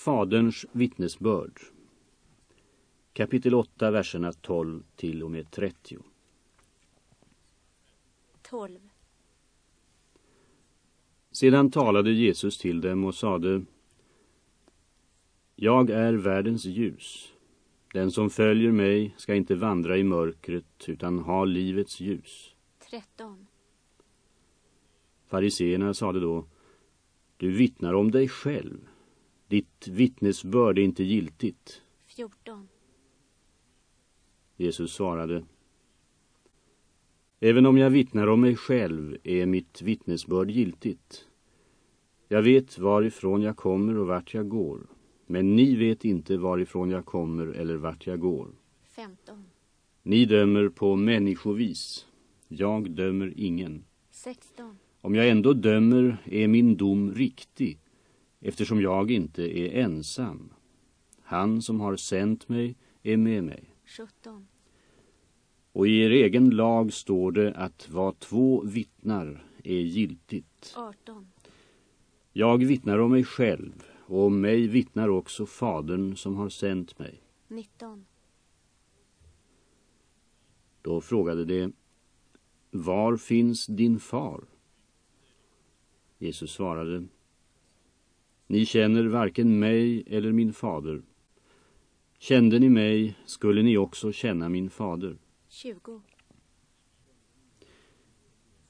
Faderns vittnesbörd. Kapitel 8, verserna 12 till och med 30. 12. Sedan talade Jesus till dem och sade Jag är världens ljus. Den som följer mig ska inte vandra i mörkret utan ha livets ljus. 13. Fariseerna sade då Du vittnar om dig själv. Ditt vittnesbörd är inte giltigt. 14. Jesus svarade Även om jag vittnar om mig själv är mitt vittnesbörd giltigt. Jag vet varifrån jag kommer och vart jag går. Men ni vet inte varifrån jag kommer eller vart jag går. 15. Ni dömer på människovis. Jag dömer ingen. 16. Om jag ändå dömer är min dom riktig eftersom jag inte är ensam. Han som har sänt mig är med mig. 17. Och i er egen lag står det att vad två vittnar är giltigt. 18. Jag vittnar om mig själv och om mig vittnar också fadern som har sänt mig. 19. Då frågade de, var finns din far? Jesus svarade, ni känner varken mig eller min fader. Kände ni mig skulle ni också känna min fader. 20.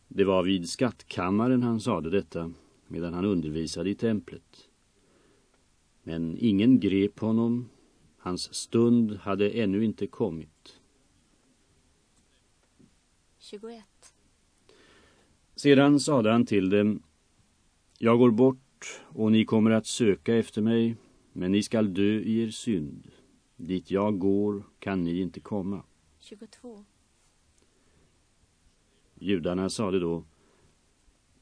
Det var vid skattkammaren han sade detta medan han undervisade i templet. Men ingen grep honom. Hans stund hade ännu inte kommit. 21. Sedan sade han till dem Jag går bort och ni kommer att söka efter mig men ni skall dö i er synd. Dit jag går kan ni inte komma. 22. Judarna sade då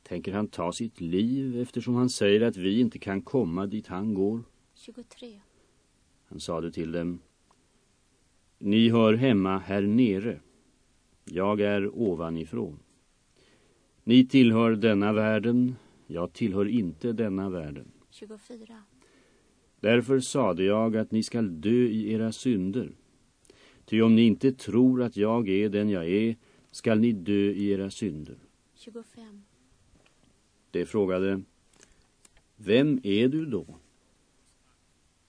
Tänker han ta sitt liv eftersom han säger att vi inte kan komma dit han går? 23. Han sade till dem Ni hör hemma här nere. Jag är ovanifrån. Ni tillhör denna världen. Jag tillhör inte denna världen. 24. Därför sade jag att ni skall dö i era synder. Ty om ni inte tror att jag är den jag är skall ni dö i era synder. 25. De frågade Vem är du då?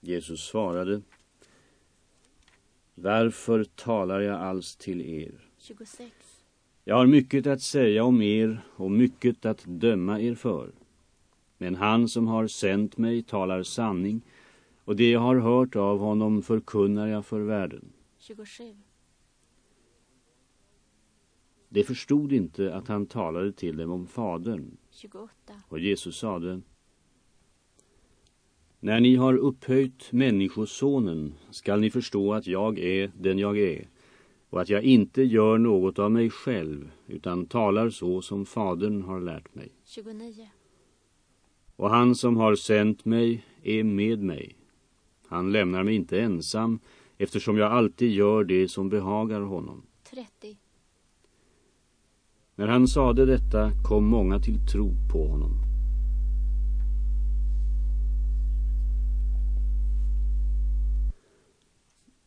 Jesus svarade Varför talar jag alls till er? 26. Jag har mycket att säga om er och mycket att döma er för. Men han som har sänt mig talar sanning och det jag har hört av honom förkunnar jag för världen. 27. De förstod inte att han talade till dem om fadern 28. och Jesus sade När ni har upphöjt människosonen skall ni förstå att jag är den jag är och att jag inte gör något av mig själv utan talar så som fadern har lärt mig. 29. Och han som har sänt mig är med mig. Han lämnar mig inte ensam eftersom jag alltid gör det som behagar honom. 30. När han sade detta kom många till tro på honom.